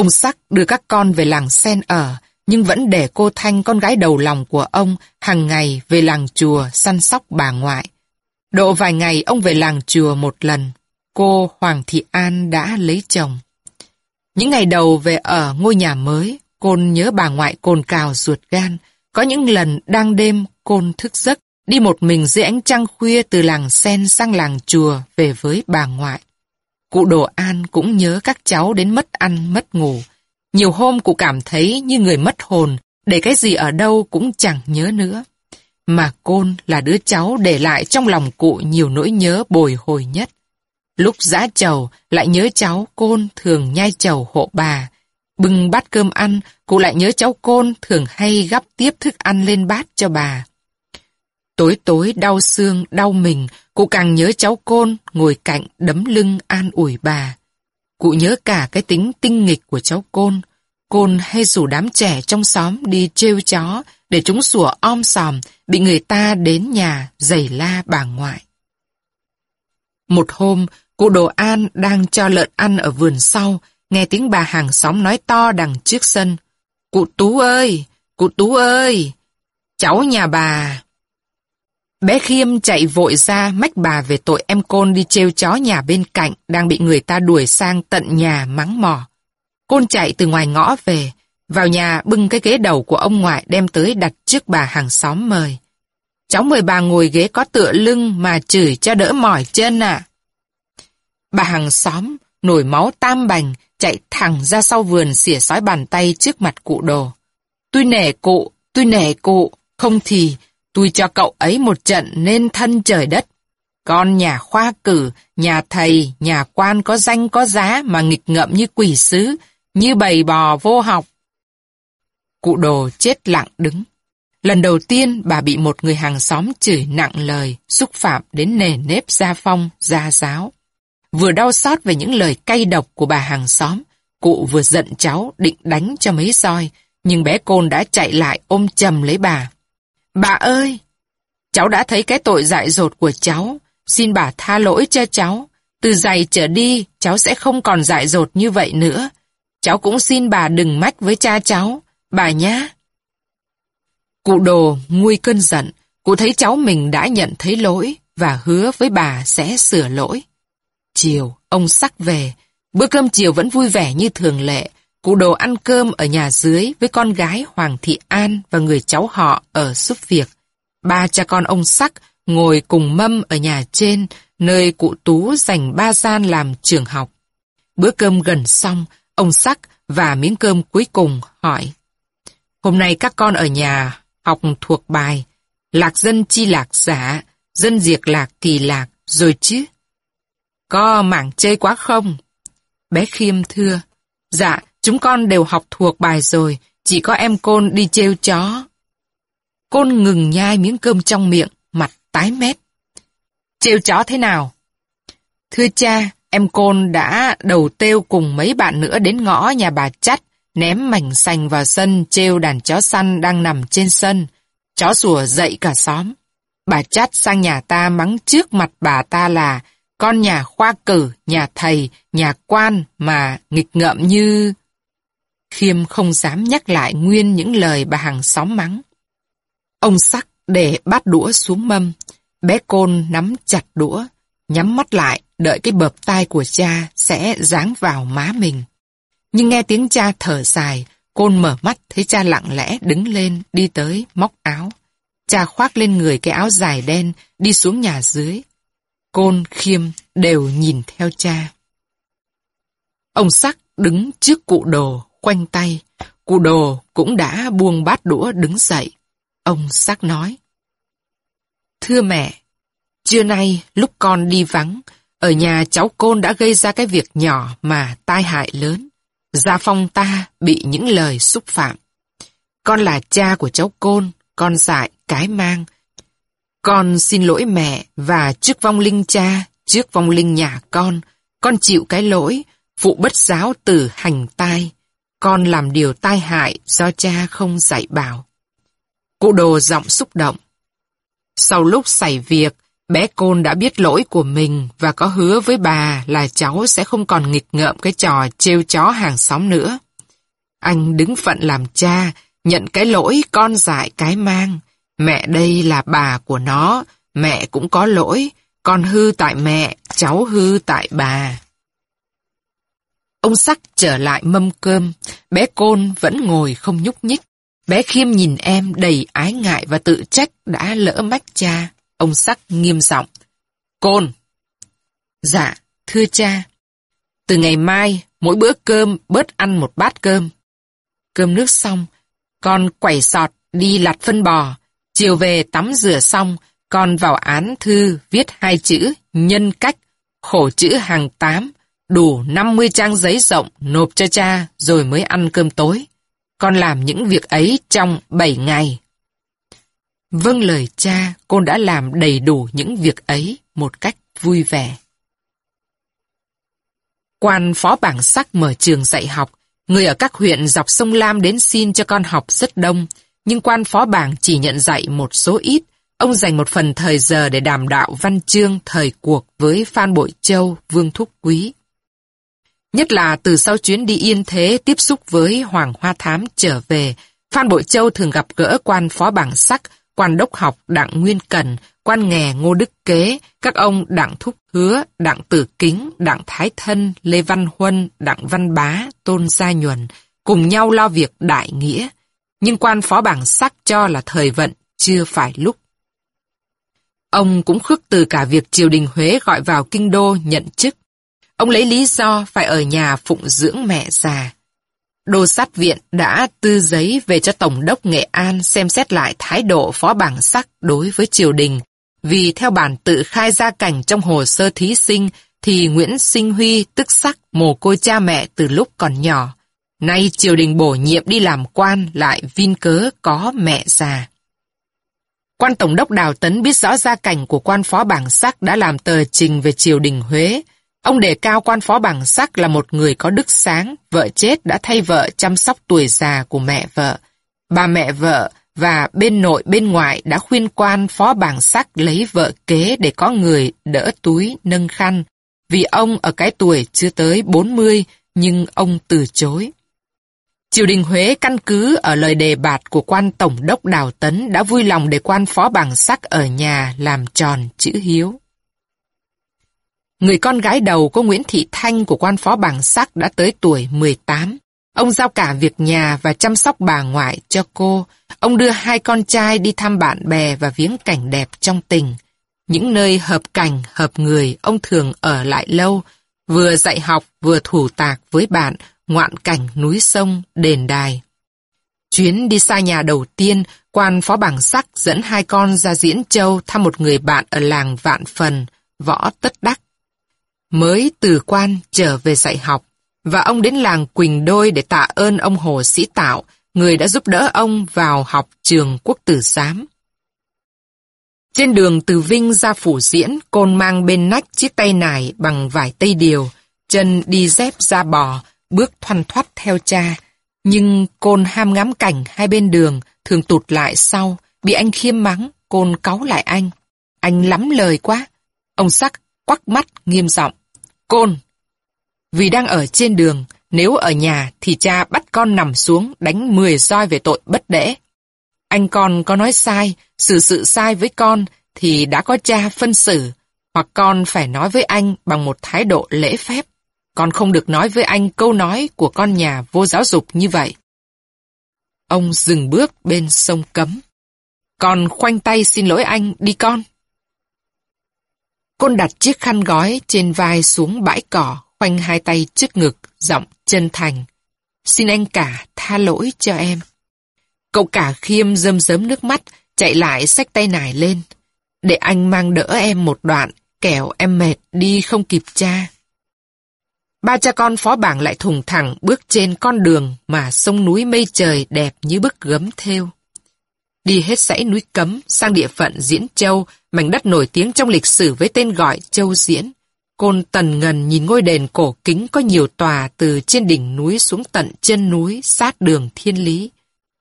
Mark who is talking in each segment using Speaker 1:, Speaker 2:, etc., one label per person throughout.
Speaker 1: Ông Sắc đưa các con về làng sen ở, nhưng vẫn để cô Thanh con gái đầu lòng của ông hàng ngày về làng chùa săn sóc bà ngoại. Độ vài ngày ông về làng chùa một lần, cô Hoàng Thị An đã lấy chồng. Những ngày đầu về ở ngôi nhà mới, Côn nhớ bà ngoại cồn cào ruột gan. Có những lần đang đêm, Côn thức giấc, đi một mình dưới ánh trăng khuya từ làng sen sang làng chùa về với bà ngoại. Cụ Đồ An cũng nhớ các cháu đến mất ăn mất ngủ. Nhiều hôm cụ cảm thấy như người mất hồn, để cái gì ở đâu cũng chẳng nhớ nữa. Mà Côn là đứa cháu để lại trong lòng cụ nhiều nỗi nhớ bồi hồi nhất. Lúc giã chầu, lại nhớ cháu Côn thường nhai chầu hộ bà. Bưng bát cơm ăn, cụ lại nhớ cháu Côn thường hay gắp tiếp thức ăn lên bát cho bà. Tối tối đau xương, đau mình, cụ càng nhớ cháu Côn ngồi cạnh đấm lưng an ủi bà. Cụ nhớ cả cái tính tinh nghịch của cháu Côn. Côn hay rủ đám trẻ trong xóm đi trêu chó để chúng sủa om sòm, bị người ta đến nhà giày la bà ngoại. Một hôm, cụ Đồ An đang cho lợn ăn ở vườn sau, nghe tiếng bà hàng xóm nói to đằng trước sân. Cụ Tú ơi! Cụ Tú ơi! Cháu nhà bà! Bé Khiêm chạy vội ra mách bà về tội em Côn đi trêu chó nhà bên cạnh đang bị người ta đuổi sang tận nhà mắng mỏ. Côn chạy từ ngoài ngõ về, vào nhà bưng cái ghế đầu của ông ngoại đem tới đặt trước bà hàng xóm mời. Cháu mời bà ngồi ghế có tựa lưng mà chửi cho đỡ mỏi chân à. Bà hàng xóm, nổi máu tam bành, chạy thẳng ra sau vườn xỉa sói bàn tay trước mặt cụ đồ. Tôi nể cụ, tôi nể cụ, không thì tôi cho cậu ấy một trận nên thân trời đất. Con nhà khoa cử, nhà thầy, nhà quan có danh có giá mà nghịch ngợm như quỷ sứ, như bầy bò vô học. Cụ đồ chết lặng đứng. Lần đầu tiên bà bị một người hàng xóm chửi nặng lời, xúc phạm đến nề nếp gia phong, gia giáo. Vừa đau xót về những lời cay độc của bà hàng xóm, cụ vừa giận cháu định đánh cho mấy roi, nhưng bé Côn đã chạy lại ôm chầm lấy bà. Bà ơi! Cháu đã thấy cái tội dại dột của cháu, xin bà tha lỗi cho cháu. Từ giày trở đi, cháu sẽ không còn dại dột như vậy nữa. Cháu cũng xin bà đừng mách với cha cháu, bà nhá. Cụ đồ nguôi cơn giận, cụ thấy cháu mình đã nhận thấy lỗi và hứa với bà sẽ sửa lỗi. Chiều, ông sắc về, bữa cơm chiều vẫn vui vẻ như thường lệ, cụ đồ ăn cơm ở nhà dưới với con gái Hoàng Thị An và người cháu họ ở giúp việc. Ba cha con ông sắc ngồi cùng mâm ở nhà trên, nơi cụ Tú dành ba gian làm trường học. Bữa cơm gần xong, ông sắc và miếng cơm cuối cùng hỏi. Hôm nay các con ở nhà học thuộc bài Lạc dân chi lạc giả, dân diệt lạc kỳ lạc, rồi chứ? Có mảng chơi quá không? Bé Khiêm thưa. Dạ, chúng con đều học thuộc bài rồi, chỉ có em Côn đi trêu chó. Côn ngừng nhai miếng cơm trong miệng, mặt tái mét. Trêu chó thế nào? Thưa cha, em Côn đã đầu têu cùng mấy bạn nữa đến ngõ nhà bà Chắt, ném mảnh sành vào sân trêu đàn chó săn đang nằm trên sân. Chó sủa dậy cả xóm. Bà Chắt sang nhà ta mắng trước mặt bà ta là con nhà khoa cử, nhà thầy, nhà quan mà nghịch ngợm như... Khiêm không dám nhắc lại nguyên những lời bà hàng xóm mắng. Ông sắc để bát đũa xuống mâm, bé côn nắm chặt đũa, nhắm mắt lại, đợi cái bợp tai của cha sẽ giáng vào má mình. Nhưng nghe tiếng cha thở dài, côn mở mắt thấy cha lặng lẽ đứng lên, đi tới, móc áo. Cha khoác lên người cái áo dài đen, đi xuống nhà dưới. Côn, Khiêm đều nhìn theo cha. Ông Sắc đứng trước cụ đồ, quanh tay. Cụ đồ cũng đã buông bát đũa đứng dậy. Ông Sắc nói. Thưa mẹ, trưa nay lúc con đi vắng, ở nhà cháu Côn đã gây ra cái việc nhỏ mà tai hại lớn. Gia Phong ta bị những lời xúc phạm. Con là cha của cháu Côn, con dại, cái mang, con xin lỗi mẹ và trước vong linh cha, trước vong linh nhà con, con chịu cái lỗi, phụ bất giáo từ hành tai. Con làm điều tai hại do cha không dạy bảo. Cụ đồ giọng xúc động. Sau lúc xảy việc, bé Côn đã biết lỗi của mình và có hứa với bà là cháu sẽ không còn nghịch ngợm cái trò trêu chó hàng xóm nữa. Anh đứng phận làm cha, nhận cái lỗi con dại cái mang. Mẹ đây là bà của nó, mẹ cũng có lỗi, con hư tại mẹ, cháu hư tại bà. Ông sắc trở lại mâm cơm, bé Côn vẫn ngồi không nhúc nhích. Bé Khiêm nhìn em đầy ái ngại và tự trách đã lỡ mách cha. Ông sắc nghiêm giọng. Côn! Dạ, thưa cha. Từ ngày mai, mỗi bữa cơm bớt ăn một bát cơm. Cơm nước xong, con quẩy sọt đi lặt phân bò. Chiều về tắm rửa xong, con vào án thư viết hai chữ nhân cách, khổ chữ hàng tám, đủ 50 trang giấy rộng nộp cho cha rồi mới ăn cơm tối. Con làm những việc ấy trong 7 ngày. Vâng lời cha, con đã làm đầy đủ những việc ấy một cách vui vẻ. Quan phó bảng sắc mở trường dạy học, người ở các huyện dọc sông Lam đến xin cho con học rất đông, nhưng quan phó bảng chỉ nhận dạy một số ít. Ông dành một phần thời giờ để đàm đạo văn chương thời cuộc với Phan Bội Châu, Vương Thúc Quý. Nhất là từ sau chuyến đi yên thế tiếp xúc với Hoàng Hoa Thám trở về, Phan Bội Châu thường gặp gỡ quan phó bảng sắc, quan đốc học Đặng Nguyên Cần, quan nghè Ngô Đức Kế, các ông Đặng Thúc Hứa, Đặng Tử Kính, Đặng Thái Thân, Lê Văn Huân, Đặng Văn Bá, Tôn Gia Nhuần, cùng nhau lo việc đại nghĩa. Nhưng quan phó bảng sắc cho là thời vận chưa phải lúc. Ông cũng khước từ cả việc triều đình Huế gọi vào kinh đô nhận chức. Ông lấy lý do phải ở nhà phụng dưỡng mẹ già. Đô sát viện đã tư giấy về cho Tổng đốc Nghệ An xem xét lại thái độ phó bảng sắc đối với triều đình. Vì theo bản tự khai gia cảnh trong hồ sơ thí sinh, thì Nguyễn Sinh Huy tức sắc mồ côi cha mẹ từ lúc còn nhỏ. Nay triều đình bổ nhiệm đi làm quan lại vin cớ có mẹ già. Quan Tổng đốc Đào Tấn biết rõ gia cảnh của quan phó bảng sắc đã làm tờ trình về triều đình Huế. Ông đề cao quan phó bảng sắc là một người có đức sáng, vợ chết đã thay vợ chăm sóc tuổi già của mẹ vợ. Bà mẹ vợ và bên nội bên ngoại đã khuyên quan phó bảng sắc lấy vợ kế để có người đỡ túi nâng khăn. Vì ông ở cái tuổi chưa tới 40 nhưng ông từ chối. Triều đình Huế căn cứ ở lời đề bạt của quan tổng đốc Đào Tấn đã vui lòng để quan phó bảng sắc ở nhà làm tròn chữ hiếu. Người con gái đầu có Nguyễn Thị Thanh của quan phó bảng sắc đã tới tuổi 18. Ông giao cả việc nhà và chăm sóc bà ngoại cho cô. Ông đưa hai con trai đi thăm bạn bè và viếng cảnh đẹp trong tình. Những nơi hợp cảnh, hợp người, ông thường ở lại lâu, vừa dạy học vừa thủ tạc với bạn, ngoạn cảnh núi sông, đền đài. Chuyến đi xa nhà đầu tiên, quan phó bảng sắc dẫn hai con ra Diễn Châu thăm một người bạn ở làng Vạn Phần, võ tất đắc. Mới từ quan trở về dạy học, và ông đến làng Quỳnh Đôi để tạ ơn ông Hồ Sĩ Tạo, người đã giúp đỡ ông vào học trường quốc tử giám. Trên đường từ Vinh ra phủ diễn, Côn mang bên nách chiếc tay nải bằng vải tây điều, chân đi dép da bò, bước thoăn thoắt theo cha. Nhưng Côn ham ngắm cảnh hai bên đường, thường tụt lại sau, bị anh khiêm mắng, Côn cáu lại anh. Anh lắm lời quá. Ông sắc quắc mắt nghiêm giọng. Côn! Vì đang ở trên đường, nếu ở nhà thì cha bắt con nằm xuống đánh 10 roi về tội bất đễ. Anh con có nói sai, xử sự sai với con thì đã có cha phân xử, hoặc con phải nói với anh bằng một thái độ lễ phép. Con không được nói với anh câu nói của con nhà vô giáo dục như vậy. Ông dừng bước bên sông cấm. Con khoanh tay xin lỗi anh, đi con. Côn đặt chiếc khăn gói trên vai xuống bãi cỏ, khoanh hai tay trước ngực, giọng chân thành. Xin anh cả tha lỗi cho em. Cậu cả khiêm rơm rớm nước mắt, chạy lại xách tay nải lên. Để anh mang đỡ em một đoạn, kẻo em mệt đi không kịp cha. Ba cha con phó bảng lại thùng thẳng bước trên con đường mà sông núi mây trời đẹp như bức gấm thêu. Đi hết dãy núi cấm sang địa phận Diễn Châu, mảnh đất nổi tiếng trong lịch sử với tên gọi Châu Diễn. Côn tần ngần nhìn ngôi đền cổ kính có nhiều tòa từ trên đỉnh núi xuống tận chân núi sát đường thiên lý.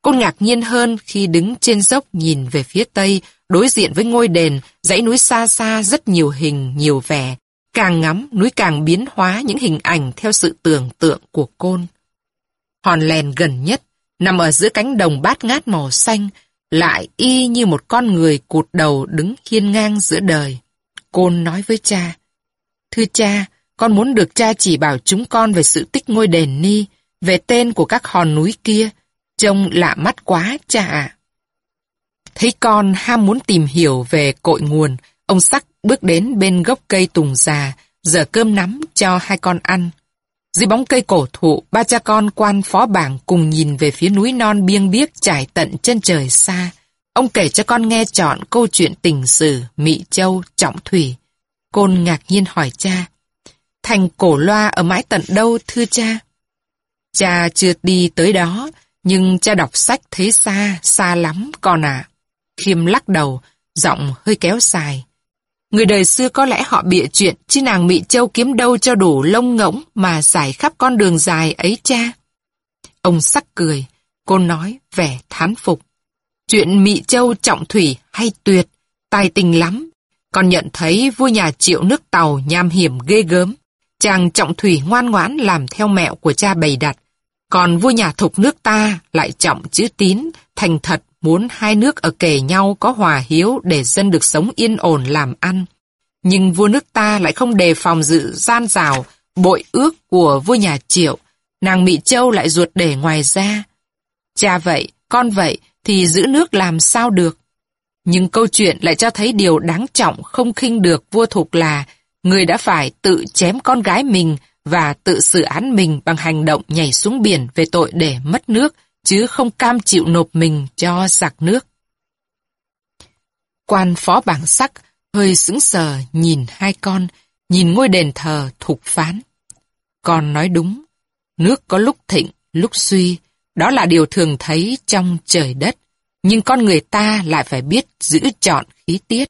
Speaker 1: Côn ngạc nhiên hơn khi đứng trên dốc nhìn về phía tây, đối diện với ngôi đền, dãy núi xa xa rất nhiều hình, nhiều vẻ. Càng ngắm, núi càng biến hóa những hình ảnh theo sự tưởng tượng của Côn. hòn lèn gần nhất, nằm ở giữa cánh đồng bát ngát màu xanh, lại y như một con người cụt đầu đứng hiên ngang giữa đời. Côn nói với cha, Thưa cha, con muốn được cha chỉ bảo chúng con về sự tích ngôi đền Ni, về tên của các hòn núi kia. Trông lạ mắt quá, cha ạ. Thấy con ham muốn tìm hiểu về cội nguồn, ông Sắc bước đến bên gốc cây tùng già, dở cơm nắm cho hai con ăn. Dưới bóng cây cổ thụ, ba cha con quan phó bảng cùng nhìn về phía núi non biêng biếc trải tận chân trời xa. Ông kể cho con nghe chọn câu chuyện tình sử, Mị Châu, Trọng Thủy. Côn ngạc nhiên hỏi cha. Thành cổ loa ở mãi tận đâu thưa cha? Cha chưa đi tới đó, nhưng cha đọc sách thấy xa, xa lắm con ạ. Khiêm lắc đầu, giọng hơi kéo dài. Người đời xưa có lẽ họ bịa chuyện, chứ nàng Mị Châu kiếm đâu cho đủ lông ngỗng mà giải khắp con đường dài ấy cha. Ông sắc cười, cô nói vẻ thán phục. Chuyện Mị Châu trọng thủy hay tuyệt, tài tình lắm. Còn nhận thấy vua nhà triệu nước tàu nham hiểm ghê gớm. Chàng trọng thủy ngoan ngoãn làm theo mẹo của cha bày đặt. Còn vua nhà thục nước ta lại trọng chữ tín, thành thật muốn hai nước ở kề nhau có hòa hiếu để dân được sống yên ổn làm ăn. Nhưng vua nước ta lại không đề phòng dự gian rào, bội ước của vua nhà triệu, nàng Mỹ Châu lại ruột để ngoài ra. Cha vậy, con vậy, thì giữ nước làm sao được? Nhưng câu chuyện lại cho thấy điều đáng trọng không khinh được vua thục là người đã phải tự chém con gái mình và tự xử án mình bằng hành động nhảy xuống biển về tội để mất nước, chứ không cam chịu nộp mình cho giặc nước. Quan phó bảng sắc hơi sững sờ nhìn hai con, nhìn ngôi đền thờ thục phán. Con nói đúng, nước có lúc thịnh, lúc suy, đó là điều thường thấy trong trời đất, nhưng con người ta lại phải biết giữ chọn khí tiết.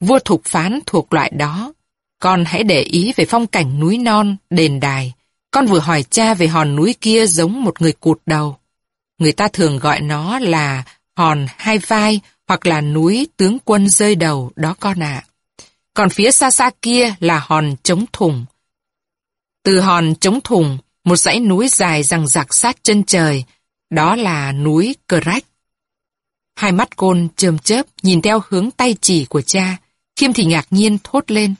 Speaker 1: Vua thục phán thuộc loại đó, con hãy để ý về phong cảnh núi non, đền đài. Con vừa hỏi cha về hòn núi kia giống một người cụt đầu. Người ta thường gọi nó là hòn hai vai hoặc là núi tướng quân rơi đầu đó con ạ. Còn phía xa xa kia là hòn chống thùng. Từ hòn chống thùng, một dãy núi dài rằng rạc sát chân trời, đó là núi Cờ Rách. Hai mắt côn chơm chớp nhìn theo hướng tay chỉ của cha, Khiêm thì ngạc nhiên thốt lên.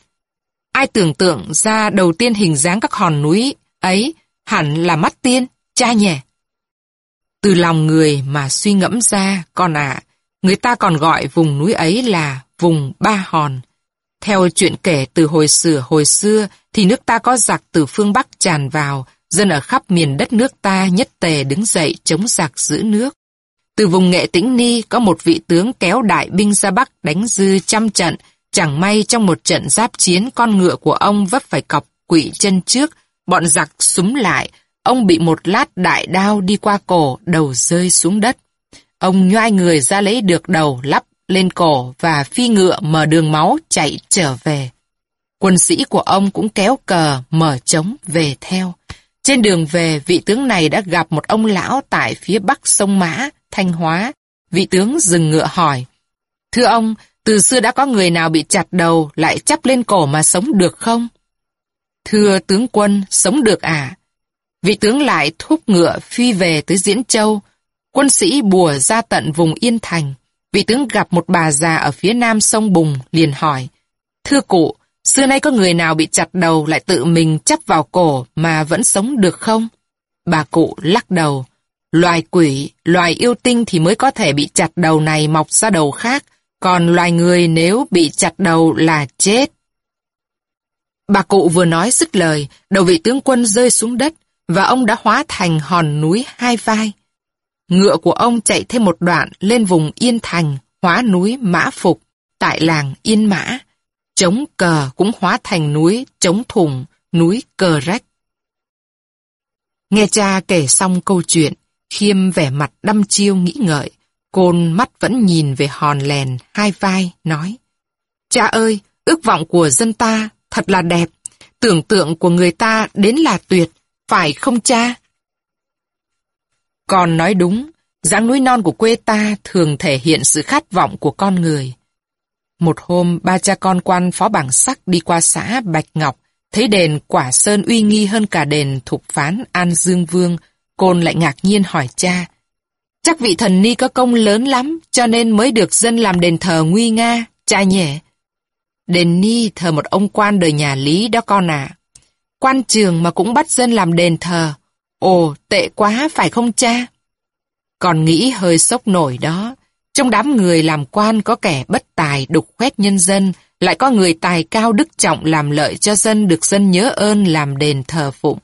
Speaker 1: Ai tưởng tượng ra đầu tiên hình dáng các hòn núi ấy hẳn là mắt tiên, cha nhỉ? Từ lòng người mà suy ngẫm ra, con ạ, người ta còn gọi vùng núi ấy là vùng Ba Hòn. Theo chuyện kể từ hồi xưa hồi xưa thì nước ta có giặc từ phương Bắc tràn vào, dân ở khắp miền đất nước ta nhất tề đứng dậy chống giặc giữ nước. Từ vùng nghệ tĩnh ni có một vị tướng kéo đại binh ra Bắc đánh dư trăm trận, chẳng may trong một trận giáp chiến con ngựa của ông vấp phải cọc quỵ chân trước, bọn giặc súng lại, ông bị một lát đại đao đi qua cổ, đầu rơi xuống đất. Ông nhoai người ra lấy được đầu lắp lên cổ và phi ngựa mở đường máu chạy trở về. Quân sĩ của ông cũng kéo cờ, mở trống về theo. Trên đường về, vị tướng này đã gặp một ông lão tại phía bắc sông Mã, Thanh Hóa. Vị tướng dừng ngựa hỏi, Thưa ông, từ xưa đã có người nào bị chặt đầu lại chắp lên cổ mà sống được không? Thưa tướng quân, sống được à? Vị tướng lại thúc ngựa phi về tới Diễn Châu. Quân sĩ bùa ra tận vùng Yên Thành. Vị tướng gặp một bà già ở phía nam sông Bùng, liền hỏi. Thưa cụ, xưa nay có người nào bị chặt đầu lại tự mình chắp vào cổ mà vẫn sống được không? Bà cụ lắc đầu. Loài quỷ, loài yêu tinh thì mới có thể bị chặt đầu này mọc ra đầu khác, còn loài người nếu bị chặt đầu là chết. Bà cụ vừa nói dứt lời, đầu vị tướng quân rơi xuống đất, và ông đã hóa thành hòn núi hai vai. Ngựa của ông chạy thêm một đoạn lên vùng Yên Thành, hóa núi Mã Phục, tại làng Yên Mã. Chống cờ cũng hóa thành núi Chống Thùng, núi Cờ Rách. Nghe cha kể xong câu chuyện, Khiêm vẻ mặt đăm chiêu nghĩ ngợi, côn mắt vẫn nhìn về hòn lèn hai vai, nói Cha ơi, ước vọng của dân ta thật là đẹp, tưởng tượng của người ta đến là tuyệt, phải không cha? Con nói đúng, dáng núi non của quê ta thường thể hiện sự khát vọng của con người. Một hôm, ba cha con quan phó bảng sắc đi qua xã Bạch Ngọc, thấy đền Quả Sơn uy nghi hơn cả đền thục phán An Dương Vương, Côn lại ngạc nhiên hỏi cha. Chắc vị thần ni có công lớn lắm, cho nên mới được dân làm đền thờ nguy nga, cha nhỉ? Đền ni thờ một ông quan đời nhà Lý đó con à. Quan trường mà cũng bắt dân làm đền thờ. Ồ, tệ quá phải không cha? Còn nghĩ hơi sốc nổi đó. Trong đám người làm quan có kẻ bất tài đục khoét nhân dân, lại có người tài cao đức trọng làm lợi cho dân được dân nhớ ơn làm đền thờ phụng.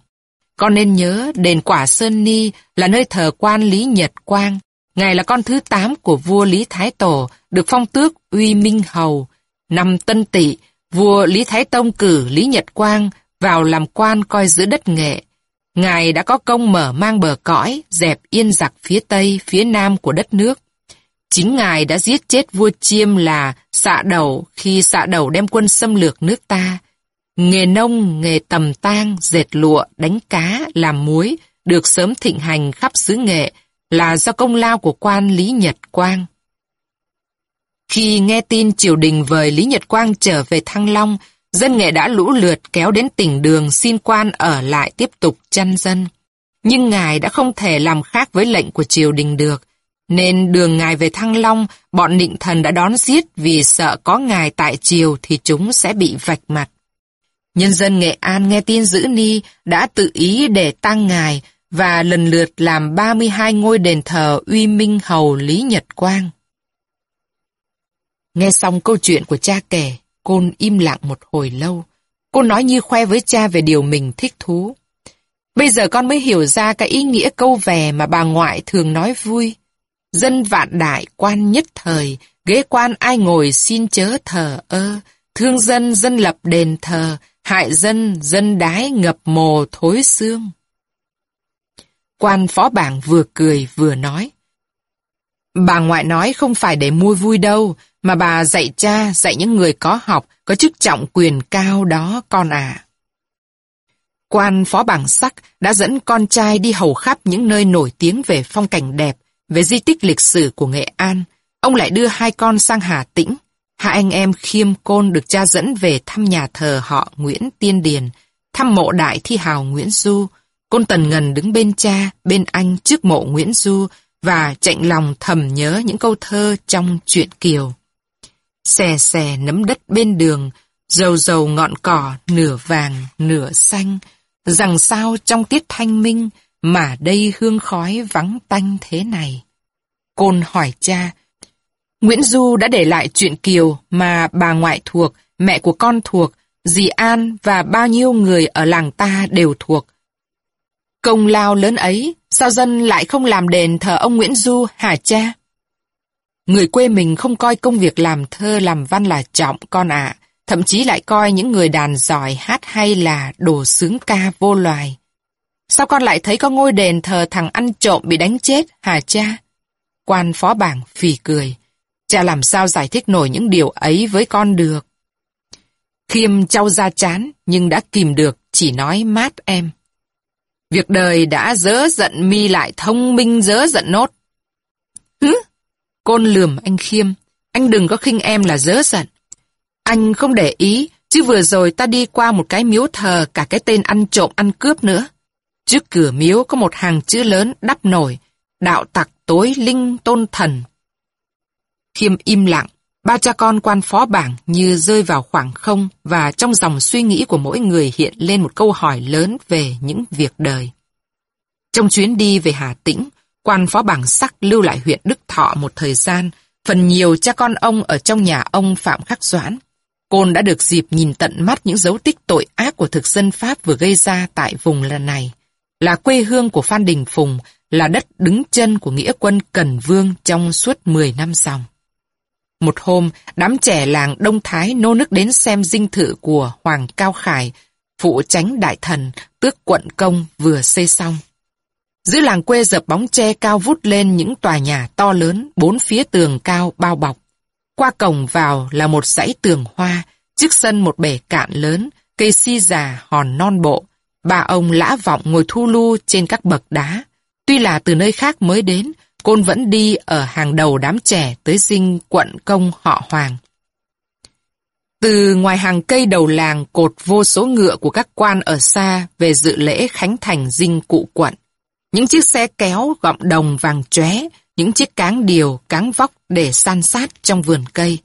Speaker 1: Con nên nhớ đền quả Sơn Ni là nơi thờ quan Lý Nhật Quang. Ngài là con thứ tám của vua Lý Thái Tổ, được phong tước Uy Minh Hầu. Năm Tân Tỵ, vua Lý Thái Tông cử Lý Nhật Quang vào làm quan coi giữ đất nghệ. Ngài đã có công mở mang bờ cõi, dẹp yên giặc phía tây, phía nam của đất nước. Chính Ngài đã giết chết vua Chiêm là xạ đầu khi xạ đầu đem quân xâm lược nước ta. Nghề nông, nghề tầm tang, dệt lụa, đánh cá, làm muối được sớm thịnh hành khắp xứ nghệ là do công lao của quan Lý Nhật Quang. Khi nghe tin triều đình vời Lý Nhật Quang trở về Thăng Long, dân nghệ đã lũ lượt kéo đến tỉnh đường xin quan ở lại tiếp tục chăn dân. Nhưng ngài đã không thể làm khác với lệnh của triều đình được, nên đường ngài về Thăng Long, bọn nịnh thần đã đón giết vì sợ có ngài tại triều thì chúng sẽ bị vạch mặt. Nhân dân Nghệ An nghe tin giữ ni đã tự ý để tăng ngài và lần lượt làm 32 ngôi đền thờ uy minh hầu Lý Nhật Quang. Nghe xong câu chuyện của cha kể, Côn im lặng một hồi lâu. Cô nói như khoe với cha về điều mình thích thú. Bây giờ con mới hiểu ra cái ý nghĩa câu về mà bà ngoại thường nói vui. Dân vạn đại quan nhất thời, ghế quan ai ngồi xin chớ thờ ơ, thương dân dân lập đền thờ, hại dân dân đái ngập mồ thối xương. Quan phó bảng vừa cười vừa nói. Bà ngoại nói không phải để mua vui đâu, mà bà dạy cha, dạy những người có học, có chức trọng quyền cao đó con à. Quan phó bảng sắc đã dẫn con trai đi hầu khắp những nơi nổi tiếng về phong cảnh đẹp, về di tích lịch sử của Nghệ An. Ông lại đưa hai con sang Hà Tĩnh. Hai anh em khiêm côn được cha dẫn về thăm nhà thờ họ Nguyễn Tiên Điền, thăm mộ đại thi hào Nguyễn Du. Côn Tần Ngần đứng bên cha, bên anh trước mộ Nguyễn Du và chạnh lòng thầm nhớ những câu thơ trong truyện Kiều. Xè xè nấm đất bên đường, dầu dầu ngọn cỏ nửa vàng nửa xanh, rằng sao trong tiết thanh minh mà đây hương khói vắng tanh thế này. Côn hỏi cha, Nguyễn Du đã để lại chuyện Kiều mà bà ngoại thuộc, mẹ của con thuộc, dì An và bao nhiêu người ở làng ta đều thuộc. Công lao lớn ấy, sao dân lại không làm đền thờ ông Nguyễn Du hả cha? Người quê mình không coi công việc làm thơ làm văn là trọng con ạ, thậm chí lại coi những người đàn giỏi hát hay là đồ sướng ca vô loài. Sao con lại thấy có ngôi đền thờ thằng ăn trộm bị đánh chết, hả cha? Quan phó bảng phì cười. Cha làm sao giải thích nổi những điều ấy với con được? Khiêm trao ra chán, nhưng đã kìm được, chỉ nói mát em. Việc đời đã dỡ giận mi lại thông minh dỡ giận nốt. Hứ? Côn lườm anh Khiêm, anh đừng có khinh em là dỡ giận. Anh không để ý, chứ vừa rồi ta đi qua một cái miếu thờ cả cái tên ăn trộm ăn cướp nữa. Trước cửa miếu có một hàng chữ lớn đắp nổi, đạo tặc tối linh tôn thần. Khiêm im lặng, ba cha con quan phó bảng như rơi vào khoảng không và trong dòng suy nghĩ của mỗi người hiện lên một câu hỏi lớn về những việc đời. Trong chuyến đi về Hà Tĩnh, quan phó bảng sắc lưu lại huyện Đức Thọ một thời gian, phần nhiều cha con ông ở trong nhà ông Phạm Khắc Doãn. Côn đã được dịp nhìn tận mắt những dấu tích tội ác của thực dân Pháp vừa gây ra tại vùng lần này là quê hương của Phan Đình Phùng, là đất đứng chân của nghĩa quân Cần Vương trong suốt 10 năm dòng. Một hôm, đám trẻ làng Đông Thái nô nức đến xem dinh thự của Hoàng Cao Khải, phụ tránh đại thần, tước quận công vừa xây xong. Giữa làng quê dập bóng tre cao vút lên những tòa nhà to lớn, bốn phía tường cao bao bọc. Qua cổng vào là một dãy tường hoa, trước sân một bể cạn lớn, cây si già hòn non bộ, Ba ông lã vọng ngồi thu lu trên các bậc đá. Tuy là từ nơi khác mới đến, Côn vẫn đi ở hàng đầu đám trẻ tới dinh quận công họ Hoàng. Từ ngoài hàng cây đầu làng cột vô số ngựa của các quan ở xa về dự lễ khánh thành dinh cụ quận. Những chiếc xe kéo gọng đồng vàng chóe, những chiếc cáng điều, cáng vóc để san sát trong vườn cây.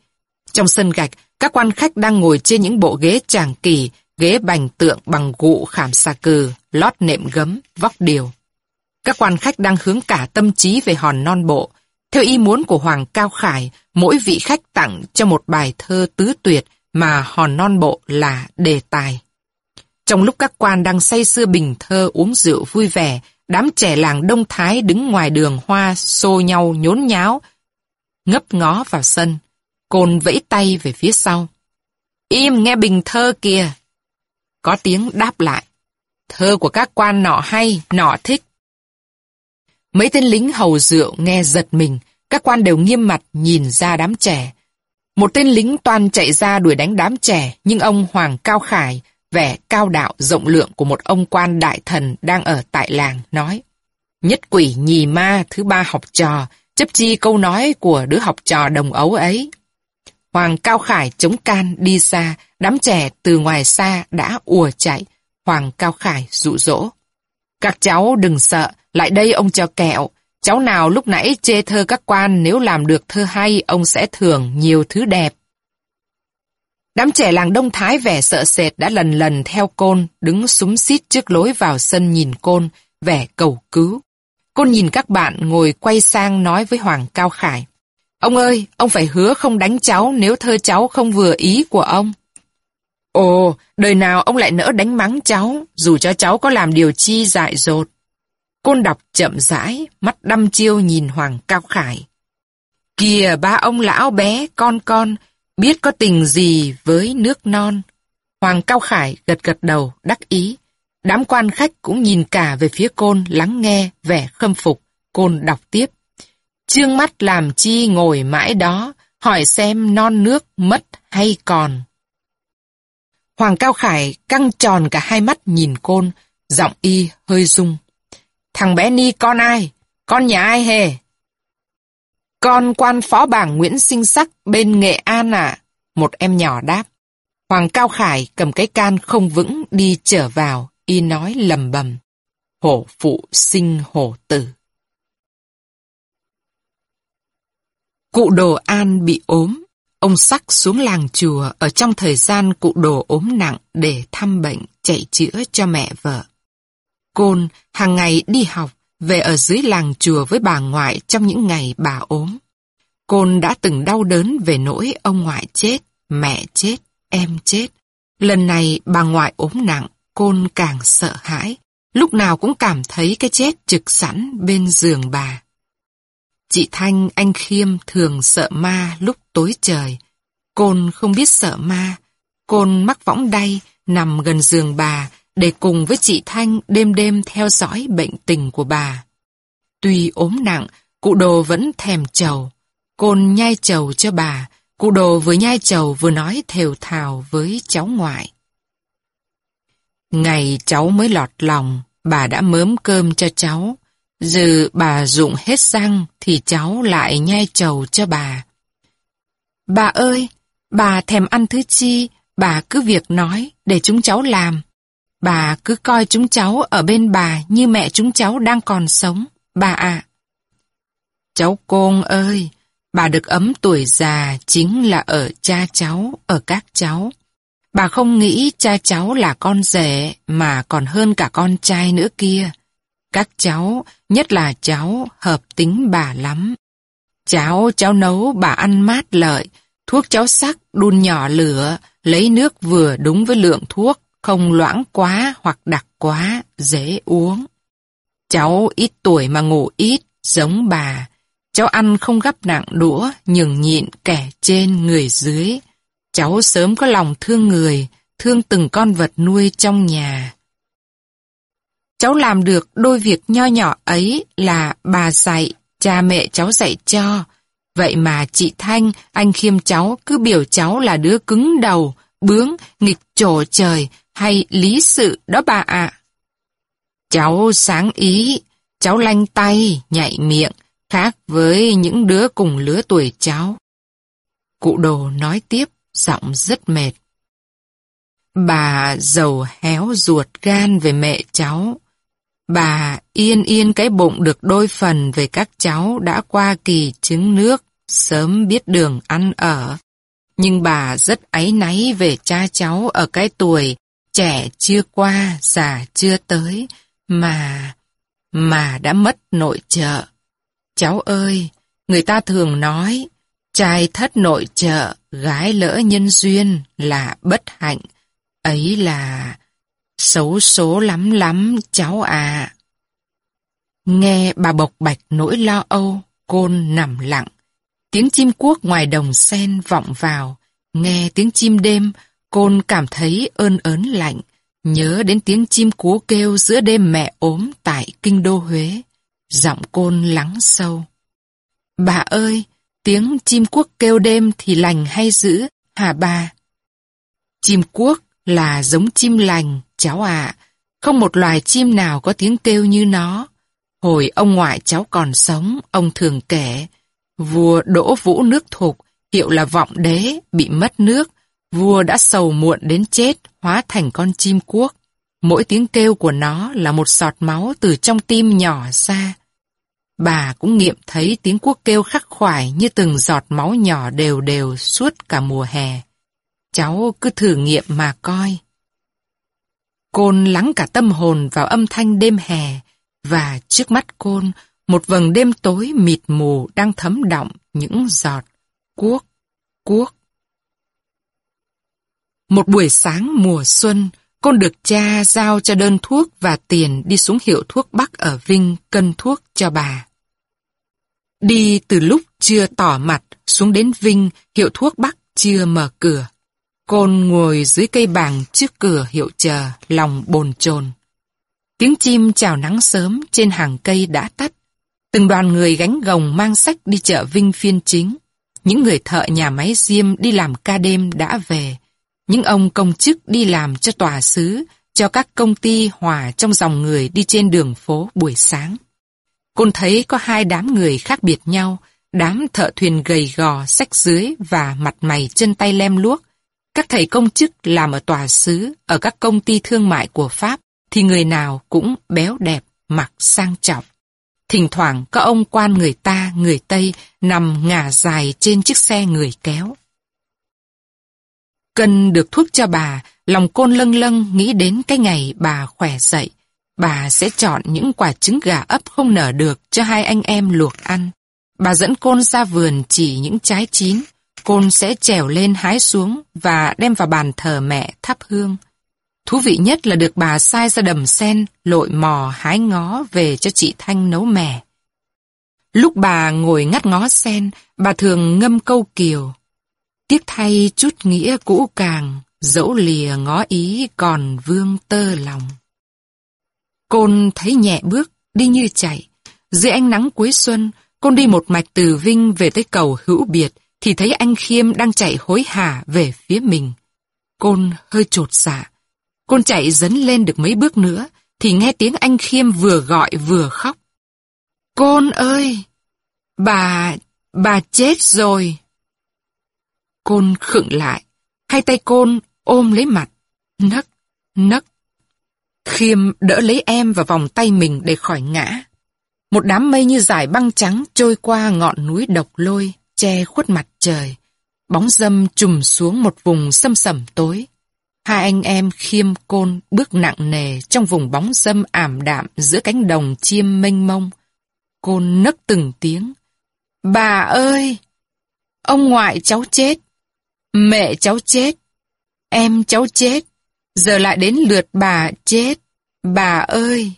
Speaker 1: Trong sân gạch, các quan khách đang ngồi trên những bộ ghế tràng kỳ, ghế bành tượng bằng gụ khảm xà cừ, lót nệm gấm, vóc điều. Các quan khách đang hướng cả tâm trí về hòn non bộ. Theo ý muốn của Hoàng Cao Khải, mỗi vị khách tặng cho một bài thơ tứ tuyệt mà hòn non bộ là đề tài. Trong lúc các quan đang say sưa bình thơ uống rượu vui vẻ, đám trẻ làng Đông Thái đứng ngoài đường hoa xô nhau nhốn nháo, ngấp ngó vào sân. Côn vẫy tay về phía sau. Im nghe bình thơ kìa. Có tiếng đáp lại. Thơ của các quan nọ hay, nọ thích. Mấy tên lính hầu rượu nghe giật mình, các quan đều nghiêm mặt nhìn ra đám trẻ. Một tên lính toan chạy ra đuổi đánh đám trẻ, nhưng ông Hoàng Cao Khải, vẻ cao đạo rộng lượng của một ông quan đại thần đang ở tại làng, nói Nhất quỷ nhì ma thứ ba học trò, chấp chi câu nói của đứa học trò đồng ấu ấy. Hoàng Cao Khải chống can đi xa, đám trẻ từ ngoài xa đã ùa chạy. Hoàng Cao Khải dụ dỗ. Các cháu đừng sợ, lại đây ông cho kẹo. Cháu nào lúc nãy chê thơ các quan nếu làm được thơ hay ông sẽ thưởng nhiều thứ đẹp. Đám trẻ làng Đông Thái vẻ sợ sệt đã lần lần theo côn, đứng súng xít trước lối vào sân nhìn côn, vẻ cầu cứu. Côn nhìn các bạn ngồi quay sang nói với Hoàng Cao Khải. Ông ơi, ông phải hứa không đánh cháu nếu thơ cháu không vừa ý của ông. Ồ, đời nào ông lại nỡ đánh mắng cháu, dù cho cháu có làm điều chi dại dột. Côn đọc chậm rãi, mắt đăm chiêu nhìn Hoàng Cao Khải. Kìa ba ông lão bé, con con, biết có tình gì với nước non. Hoàng Cao Khải gật gật đầu, đắc ý. Đám quan khách cũng nhìn cả về phía côn, lắng nghe, vẻ khâm phục. Côn đọc tiếp. Trương mắt làm chi ngồi mãi đó, hỏi xem non nước mất hay còn. Hoàng Cao Khải căng tròn cả hai mắt nhìn côn, giọng y hơi rung. Thằng bé Ni con ai? Con nhà ai hề? Con quan phó bảng Nguyễn Sinh Sắc bên Nghệ An à? Một em nhỏ đáp. Hoàng Cao Khải cầm cái can không vững đi trở vào, y nói lầm bầm. Hổ phụ sinh hổ tử. Cụ đồ an bị ốm. Ông sắc xuống làng chùa ở trong thời gian cụ đồ ốm nặng để thăm bệnh, chạy chữa cho mẹ vợ. Côn hàng ngày đi học, về ở dưới làng chùa với bà ngoại trong những ngày bà ốm. Côn đã từng đau đớn về nỗi ông ngoại chết, mẹ chết, em chết. Lần này bà ngoại ốm nặng, Côn càng sợ hãi. Lúc nào cũng cảm thấy cái chết trực sẵn bên giường bà. Chị Thanh, anh Khiêm thường sợ ma lúc tối trời. Côn không biết sợ ma. Côn mắc võng đay, nằm gần giường bà, để cùng với chị Thanh đêm đêm theo dõi bệnh tình của bà. Tuy ốm nặng, cụ đồ vẫn thèm chầu, Côn nhai chầu cho bà, cụ đồ vừa nhai chầu vừa nói thều thào với cháu ngoại. Ngày cháu mới lọt lòng, bà đã mớm cơm cho cháu. Giờ bà dụng hết răng thì cháu lại nhai chầu cho bà. Bà ơi, bà thèm ăn thứ chi, bà cứ việc nói để chúng cháu làm. Bà cứ coi chúng cháu ở bên bà như mẹ chúng cháu đang còn sống, bà ạ. Cháu Côn ơi, bà được ấm tuổi già chính là ở cha cháu, ở các cháu. Bà không nghĩ cha cháu là con rể mà còn hơn cả con trai nữa kia. Các cháu, nhất là cháu, hợp tính bà lắm. cháu cháu nấu bà ăn mát lợi, thuốc cháu sắc đun nhỏ lửa, lấy nước vừa đúng với lượng thuốc, không loãng quá hoặc đặc quá, dễ uống. Cháu ít tuổi mà ngủ ít, giống bà. Cháu ăn không gấp nặng đũa, nhường nhịn kẻ trên người dưới. Cháu sớm có lòng thương người, thương từng con vật nuôi trong nhà. Cháu làm được đôi việc nho nhỏ ấy là bà dạy, cha mẹ cháu dạy cho. Vậy mà chị Thanh, anh Khiêm cháu cứ biểu cháu là đứa cứng đầu, bướng, nghịch trổ trời hay lý sự đó bà ạ. Cháu sáng ý, cháu lanh tay, nhạy miệng, khác với những đứa cùng lứa tuổi cháu. Cụ đồ nói tiếp, giọng rất mệt. Bà giàu héo ruột gan về mẹ cháu, Bà yên yên cái bụng được đôi phần về các cháu đã qua kỳ trứng nước, sớm biết đường ăn ở. Nhưng bà rất áy náy về cha cháu ở cái tuổi trẻ chưa qua, già chưa tới, mà, mà đã mất nội trợ. Cháu ơi, người ta thường nói, trai thất nội trợ, gái lỡ nhân duyên là bất hạnh. Ấy là xấu số lắm lắm cháu à. Nghe bà bộc bạch nỗi lo âu, côn nằm lặng. Tiếng chim cuốc ngoài đồng sen vọng vào, nghe tiếng chim đêm, côn cảm thấy ơn ớn lạnh, nhớ đến tiếng chim cú kêu giữa đêm mẹ ốm tại kinh đô Huế. Giọng côn lắng sâu. Bà ơi, tiếng chim quốc kêu đêm thì lành hay dữ, hả bà? Chim quốc là giống chim lành, cháu ạ. Không một loài chim nào có tiếng kêu như nó. Hồi ông ngoại cháu còn sống, ông thường kể, vua đỗ vũ nước thục, hiệu là vọng đế, bị mất nước, vua đã sầu muộn đến chết, hóa thành con chim cuốc. Mỗi tiếng kêu của nó là một giọt máu từ trong tim nhỏ ra. Bà cũng nghiệm thấy tiếng cuốc kêu khắc khoải như từng giọt máu nhỏ đều đều suốt cả mùa hè. Cháu cứ thử nghiệm mà coi. Côn lắng cả tâm hồn vào âm thanh đêm hè, và trước mắt côn, một vầng đêm tối mịt mù đang thấm đọng những giọt cuốc, cuốc. Một buổi sáng mùa xuân, con được cha giao cho đơn thuốc và tiền đi xuống hiệu thuốc Bắc ở Vinh cân thuốc cho bà. Đi từ lúc chưa tỏ mặt xuống đến Vinh, hiệu thuốc Bắc chưa mở cửa. con ngồi dưới cây bàng trước cửa hiệu chờ, lòng bồn chồn. Tiếng chim chào nắng sớm trên hàng cây đã tắt. Từng đoàn người gánh gồng mang sách đi chợ Vinh phiên chính. Những người thợ nhà máy diêm đi làm ca đêm đã về. Những ông công chức đi làm cho tòa xứ, cho các công ty hòa trong dòng người đi trên đường phố buổi sáng. Côn thấy có hai đám người khác biệt nhau, đám thợ thuyền gầy gò, sách dưới và mặt mày chân tay lem luốc. Các thầy công chức làm ở tòa xứ, ở các công ty thương mại của Pháp, thì người nào cũng béo đẹp, mặc sang trọng. Thỉnh thoảng có ông quan người ta, người Tây, nằm ngả dài trên chiếc xe người kéo. Cần được thuốc cho bà, lòng côn lâng lâng nghĩ đến cái ngày bà khỏe dậy. Bà sẽ chọn những quả trứng gà ấp không nở được cho hai anh em luộc ăn. Bà dẫn côn ra vườn chỉ những trái chín. Côn sẽ trèo lên hái xuống và đem vào bàn thờ mẹ thắp hương. Thú vị nhất là được bà sai ra đầm sen, lội mò hái ngó về cho chị Thanh nấu mè. Lúc bà ngồi ngắt ngó sen, bà thường ngâm câu kiều. Tiếc thay chút nghĩa cũ càng, dẫu lìa ngó ý còn vương tơ lòng. Côn thấy nhẹ bước, đi như chạy. Dưới ánh nắng cuối xuân, Côn đi một mạch từ Vinh về tới cầu hữu biệt, thì thấy anh Khiêm đang chạy hối hả về phía mình. Côn hơi trột dạ. Côn chạy dấn lên được mấy bước nữa, thì nghe tiếng anh Khiêm vừa gọi vừa khóc. Côn ơi! Bà... bà chết rồi! Côn khựng lại, hai tay côn ôm lấy mặt, nấc, nấc. Khiêm đỡ lấy em vào vòng tay mình để khỏi ngã. Một đám mây như dải băng trắng trôi qua ngọn núi độc lôi, che khuất mặt trời. Bóng dâm trùm xuống một vùng sâm sầm tối. Hai anh em khiêm côn bước nặng nề trong vùng bóng dâm ảm đạm giữa cánh đồng chiêm mênh mông. Côn nấc từng tiếng. Bà ơi! Ông ngoại cháu chết. Mẹ cháu chết. Em cháu chết. Giờ lại đến lượt bà chết. Bà ơi!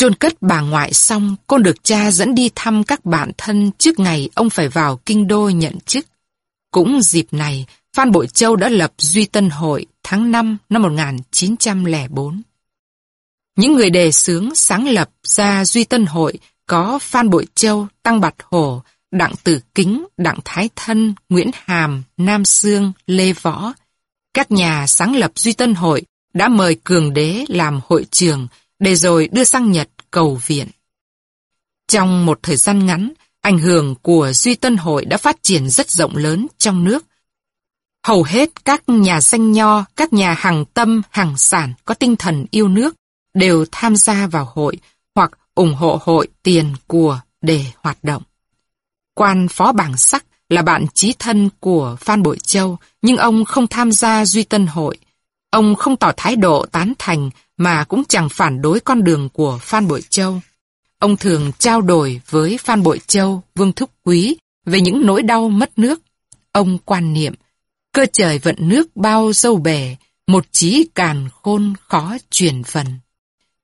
Speaker 1: chôn cất bà ngoại xong, con được cha dẫn đi thăm các bạn thân trước ngày ông phải vào kinh đô nhận chức. Cũng dịp này, Phan Bội Châu đã lập Duy Tân Hội tháng 5 năm 1904. Những người đề xướng sáng lập ra Duy Tân Hội có Phan Bội Châu, Tăng Bạch Hổ, Đặng Tử Kính, Đặng Thái Thân, Nguyễn Hàm, Nam Sương, Lê Võ. Các nhà sáng lập Duy Tân Hội đã mời Cường Đế làm hội trường để rồi đưa sang Nhật cầu viện. Trong một thời gian ngắn, ảnh hưởng của Duy Tân Hội đã phát triển rất rộng lớn trong nước. Hầu hết các nhà danh nho, các nhà hàng tâm, hàng sản có tinh thần yêu nước đều tham gia vào hội hoặc ủng hộ hội tiền của để hoạt động. Quan phó bảng sắc là bạn chí thân của Phan Bội Châu, nhưng ông không tham gia duy tân hội. Ông không tỏ thái độ tán thành mà cũng chẳng phản đối con đường của Phan Bội Châu. Ông thường trao đổi với Phan Bội Châu, Vương Thúc Quý về những nỗi đau mất nước. Ông quan niệm, cơ trời vận nước bao dâu bể, một chí càn khôn khó truyền phần.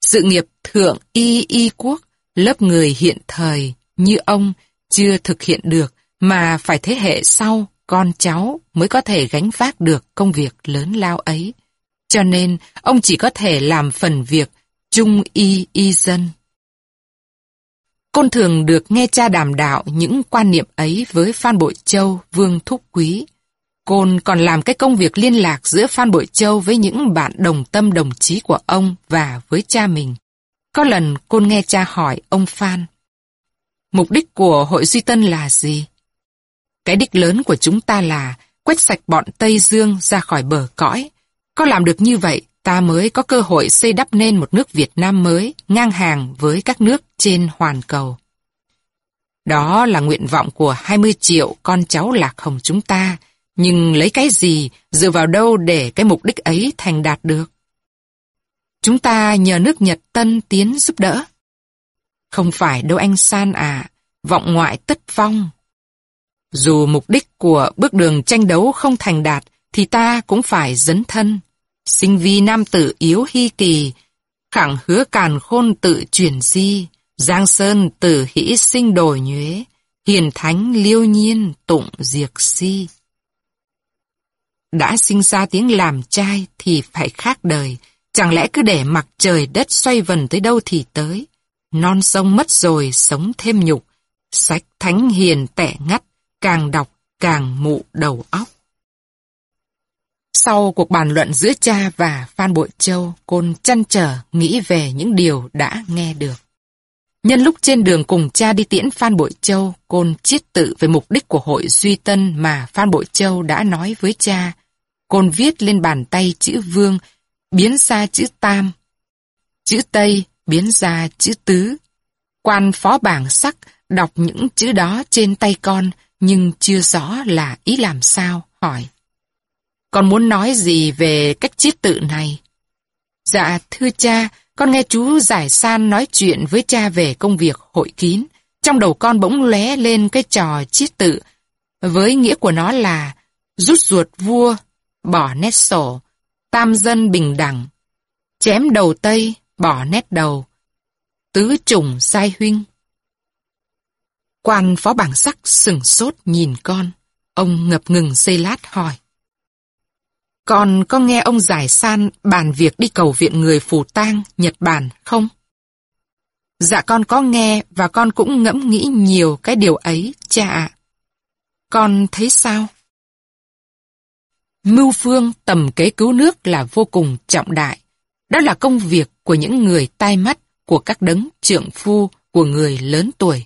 Speaker 1: Sự nghiệp thượng y y quốc, lớp người hiện thời như ông chưa thực hiện được mà phải thế hệ sau, con cháu mới có thể gánh vác được công việc lớn lao ấy. Cho nên, ông chỉ có thể làm phần việc trung y y dân. Côn thường được nghe cha đàm đạo những quan niệm ấy với Phan Bội Châu, Vương Thúc Quý. Côn còn làm cái công việc liên lạc giữa Phan Bội Châu với những bạn đồng tâm đồng chí của ông và với cha mình. Có lần Côn nghe cha hỏi ông Phan. Mục đích của hội Duy Tân là gì? Cái đích lớn của chúng ta là quét sạch bọn Tây Dương ra khỏi bờ cõi. Có làm được như vậy, ta mới có cơ hội xây đắp nên một nước Việt Nam mới, ngang hàng với các nước trên hoàn cầu. Đó là nguyện vọng của 20 triệu con cháu lạc hồng chúng ta, nhưng lấy cái gì, dựa vào đâu để cái mục đích ấy thành đạt được? Chúng ta nhờ nước Nhật Tân tiến giúp đỡ. Không phải đâu anh San à, vọng ngoại tất vong. Dù mục đích của bước đường tranh đấu không thành đạt, thì ta cũng phải dấn thân. Sinh vi nam tử yếu hy kỳ, khẳng hứa càn khôn tự chuyển di, giang sơn tử hỷ sinh đổi nhuế, hiền thánh liêu nhiên tụng diệt si. Đã sinh ra tiếng làm trai thì phải khác đời, chẳng lẽ cứ để mặc trời đất xoay vần tới đâu thì tới. Non sông mất rồi sống thêm nhục, sách thánh hiền tẻ ngắt, càng đọc càng mụ đầu óc. Sau cuộc bàn luận giữa cha và Phan Bội Châu, Côn chăn trở nghĩ về những điều đã nghe được. Nhân lúc trên đường cùng cha đi tiễn Phan Bội Châu, Côn chiết tự về mục đích của hội Duy Tân mà Phan Bội Châu đã nói với cha. Côn viết lên bàn tay chữ Vương, biến ra chữ Tam. Chữ Tây biến ra chữ Tứ. Quan phó bảng sắc đọc những chữ đó trên tay con, nhưng chưa rõ là ý làm sao, hỏi. Con muốn nói gì về cách chiết tự này? Dạ, thưa cha, con nghe chú Giải San nói chuyện với cha về công việc hội kín. Trong đầu con bỗng lóe lên cái trò chiết tự, với nghĩa của nó là rút ruột vua, bỏ nét sổ, tam dân bình đẳng, chém đầu Tây, bỏ nét đầu, tứ trùng sai huynh. Quan phó bảng sắc sừng sốt nhìn con. Ông ngập ngừng xây lát hỏi. Con có nghe ông Giải San bàn việc đi cầu viện người phù tang Nhật Bản không? Dạ con có nghe và con cũng ngẫm nghĩ nhiều cái điều ấy, cha ạ. Con thấy sao? Mưu phương tầm kế cứu nước là vô cùng trọng đại. Đó là công việc của những người tai mắt, của các đấng trượng phu, của người lớn tuổi.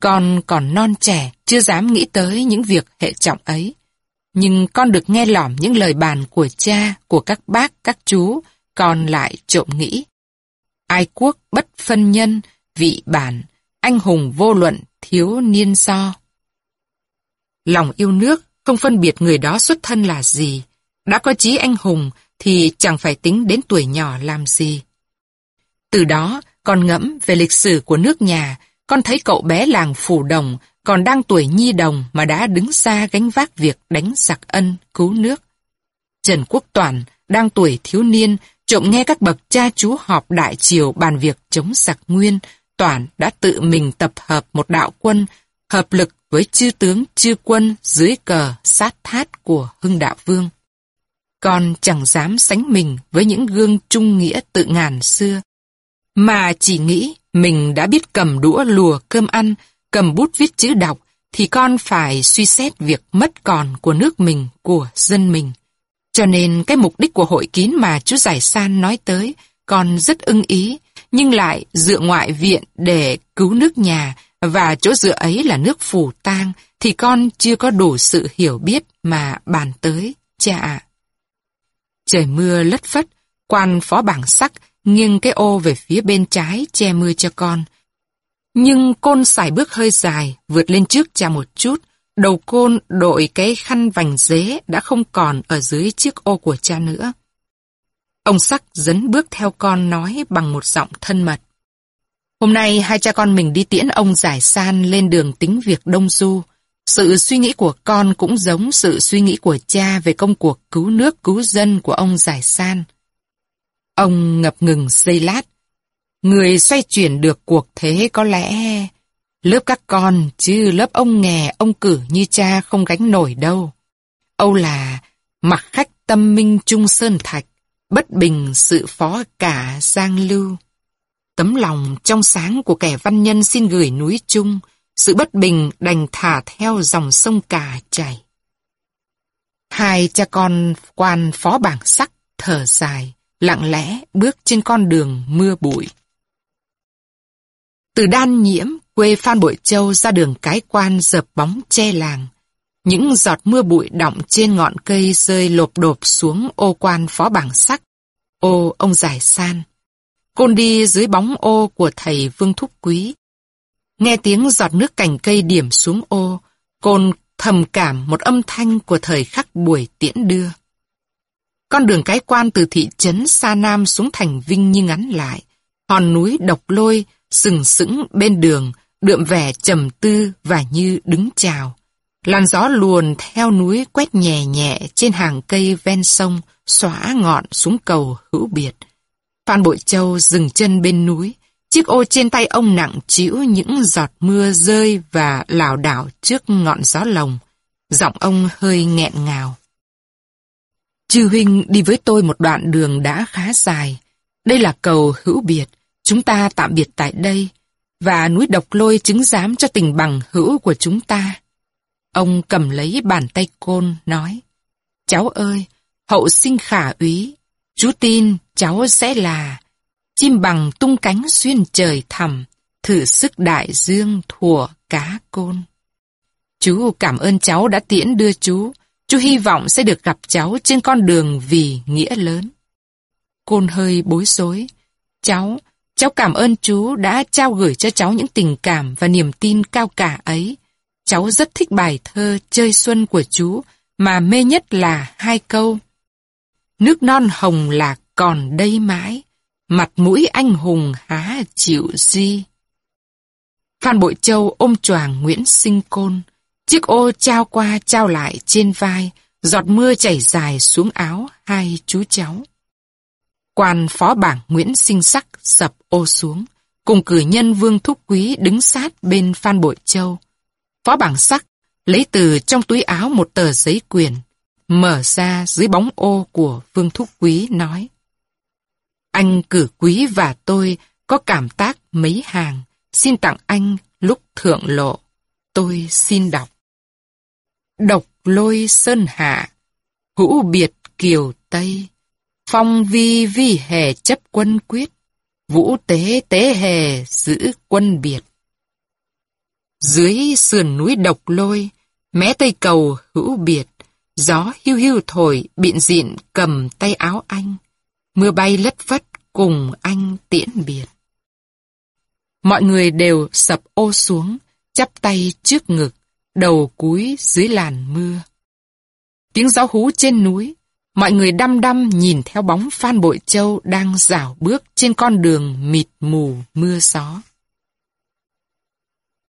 Speaker 1: Con còn non trẻ, chưa dám nghĩ tới những việc hệ trọng ấy. Nhưng con được nghe lỏm những lời bàn của cha, của các bác, các chú, con lại trộm nghĩ. Ai quốc bất phân nhân, vị bản, anh hùng vô luận, thiếu niên so. Lòng yêu nước không phân biệt người đó xuất thân là gì. Đã có chí anh hùng thì chẳng phải tính đến tuổi nhỏ làm gì. Từ đó, con ngẫm về lịch sử của nước nhà, con thấy cậu bé làng Phủ Đồng còn đang tuổi nhi đồng mà đã đứng xa gánh vác việc đánh giặc ân, cứu nước. Trần Quốc Toàn, đang tuổi thiếu niên, trộm nghe các bậc cha chú họp đại triều bàn việc chống giặc nguyên, Toàn đã tự mình tập hợp một đạo quân, hợp lực với chư tướng chư quân dưới cờ sát thát của Hưng Đạo Vương. Con chẳng dám sánh mình với những gương trung nghĩa tự ngàn xưa, mà chỉ nghĩ mình đã biết cầm đũa lùa cơm ăn, cầm bút viết chữ đọc, thì con phải suy xét việc mất còn của nước mình, của dân mình. Cho nên cái mục đích của hội kín mà chú Giải San nói tới, con rất ưng ý, nhưng lại dựa ngoại viện để cứu nước nhà, và chỗ dựa ấy là nước phủ tang, thì con chưa có đủ sự hiểu biết mà bàn tới, cha ạ. Trời mưa lất phất, quan phó bảng sắc, nghiêng cái ô về phía bên trái che mưa cho con. Nhưng côn xài bước hơi dài, vượt lên trước cha một chút, đầu côn đội cái khăn vành dế đã không còn ở dưới chiếc ô của cha nữa. Ông sắc dấn bước theo con nói bằng một giọng thân mật. Hôm nay hai cha con mình đi tiễn ông giải san lên đường tính việc Đông Du. Sự suy nghĩ của con cũng giống sự suy nghĩ của cha về công cuộc cứu nước cứu dân của ông giải san. Ông ngập ngừng giây lát. Người xoay chuyển được cuộc thế có lẽ lớp các con chứ lớp ông nghè ông cử như cha không gánh nổi đâu. Âu là mặc khách tâm minh trung sơn thạch, bất bình sự phó cả giang lưu. Tấm lòng trong sáng của kẻ văn nhân xin gửi núi trung, sự bất bình đành thả theo dòng sông cả chảy. Hai cha con quan phó bảng sắc thở dài, lặng lẽ bước trên con đường mưa bụi. Từ đan nhiễm, quê Phan Bội Châu ra đường cái quan dập bóng che làng. Những giọt mưa bụi đọng trên ngọn cây rơi lộp đột xuống ô quan phó bảng sắc. Ô ông giải san. Côn đi dưới bóng ô của thầy Vương Thúc Quý. Nghe tiếng giọt nước cành cây điểm xuống ô, côn thầm cảm một âm thanh của thời khắc buổi tiễn đưa. Con đường cái quan từ thị trấn Sa Nam xuống thành Vinh như ngắn lại. Hòn núi độc lôi, sừng sững bên đường, đượm vẻ trầm tư và như đứng chào. Làn gió luồn theo núi quét nhẹ nhẹ trên hàng cây ven sông, xóa ngọn xuống cầu hữu biệt. Phan Bội Châu dừng chân bên núi, chiếc ô trên tay ông nặng chịu những giọt mưa rơi và lảo đảo trước ngọn gió lồng. Giọng ông hơi nghẹn ngào. Chư huynh đi với tôi một đoạn đường đã khá dài. Đây là cầu hữu biệt, chúng ta tạm biệt tại đây, và núi độc lôi chứng giám cho tình bằng hữu của chúng ta. Ông cầm lấy bàn tay côn, nói, Cháu ơi, hậu sinh khả úy, chú tin cháu sẽ là chim bằng tung cánh xuyên trời thẳm, thử sức đại dương thùa cá côn. Chú cảm ơn cháu đã tiễn đưa chú, chú hy vọng sẽ được gặp cháu trên con đường vì nghĩa lớn. Côn hơi bối rối. Cháu, cháu cảm ơn chú đã trao gửi cho cháu những tình cảm và niềm tin cao cả ấy. Cháu rất thích bài thơ Chơi Xuân của chú, mà mê nhất là hai câu. Nước non hồng lạc còn đây mãi, mặt mũi anh hùng há chịu di. Phan Bội Châu ôm choàng Nguyễn Sinh Côn, chiếc ô trao qua trao lại trên vai, giọt mưa chảy dài xuống áo hai chú cháu. Quan phó bảng Nguyễn Sinh Sắc sập ô xuống, cùng cử nhân Vương Thúc Quý đứng sát bên Phan Bội Châu. Phó bảng Sắc lấy từ trong túi áo một tờ giấy quyền, mở ra dưới bóng ô của Vương Thúc Quý nói. Anh cử quý và tôi có cảm tác mấy hàng, xin tặng anh lúc thượng lộ. Tôi xin đọc. Độc lôi sơn hạ, hữu biệt kiều Tây, phong vi vi hề chấp quân quyết, vũ tế tế hề giữ quân biệt. Dưới sườn núi độc lôi, mé tây cầu hữu biệt, gió hiu hiu thổi biện diện cầm tay áo anh, mưa bay lất vất cùng anh tiễn biệt. Mọi người đều sập ô xuống, chắp tay trước ngực, đầu cúi dưới làn mưa. Tiếng gió hú trên núi, mọi người đăm đăm nhìn theo bóng Phan Bội Châu đang rảo bước trên con đường mịt mù mưa gió.